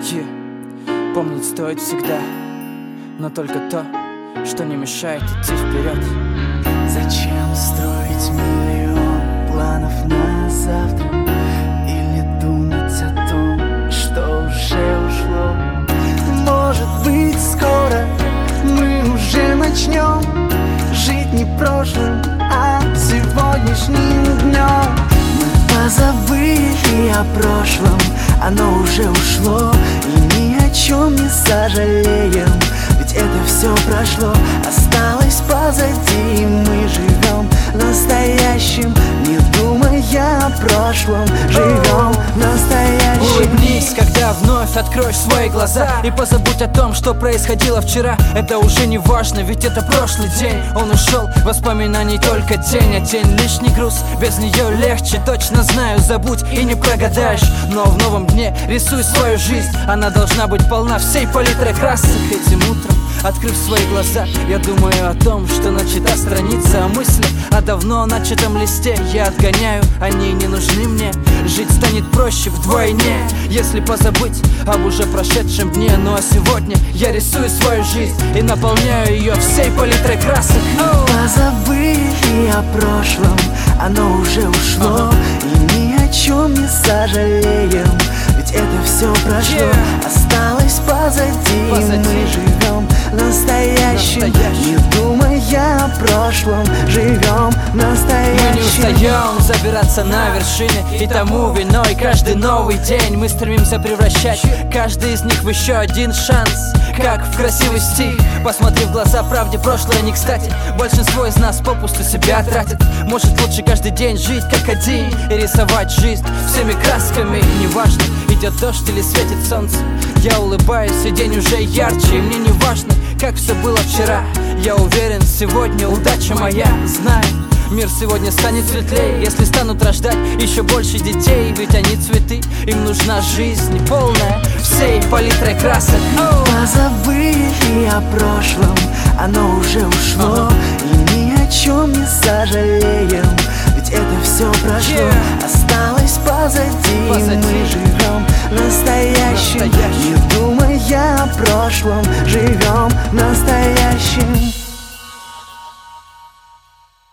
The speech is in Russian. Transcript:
Yeah. Помнить стоит всегда, но только то, что не мешает идти вперед. Зачем строить миллион планов на завтра Или думать о том, что уже ушло Может быть скоро мы уже начнем Жить не прошлым, а сегодняшним днем Мы позабыли о прошлом, оно уже ушло чем не сожалеем. Ведь это все прошло, осталось позади. Мы живем настоящим, не думая о прошлом. Живем вновь откроешь свои глаза И позабудь о том, что происходило вчера. Это уже не важно, ведь это прошлый день. Он ушел, воспоминаний только тень А тень лишний груз, без нее легче. Точно знаю, забудь и не прогадаешь. Но в новом дне рисуй свою жизнь. Она должна быть полна всей палитрой красок. Этим утром Открыв свои глаза, я думаю о том, что начата страница А мысли о давно начатом листе. Я отгоняю Они не нужны мне, жить станет проще вдвойне. Если позабыть об уже прошедшем дне. Ну а сегодня я рисую свою жизнь И наполняю ее всей палитрой красок. Позабыли о прошлом, оно уже ушло И ни о чем не сожалеем Ведь это все прошло, осталось позади, позади. Мы живем настоящим, Настоящим. Не думая о прошлом, живем Мы не настоящим устаем забираться на вершины И тому виной каждый новый день. Мы стремимся превращать каждый из них в еще один шанс Как в красивый стих Посмотри в глаза правде, прошлое не кстати. Большинство из нас попусту себя тратит. Может лучше каждый день жить как один И рисовать жизнь всеми красками. Неважно, идет дождь или светит солнце. Я улыбаюсь, и день уже ярче. И мне не важно, как все было вчера. Я уверен, сегодня удача моя Знаю, Мир сегодня станет светлее, если станут рождать еще больше детей Ведь они цветы, им нужна жизнь полная всей палитрой красок Оу! Позабыли о прошлом, оно уже ушло И ни о чем не сожалеем Ведь это все прошло, Yeah. осталось позади, Позади. Мы живем настоящим, Настоящим. Не думая о прошлом Живем настоящим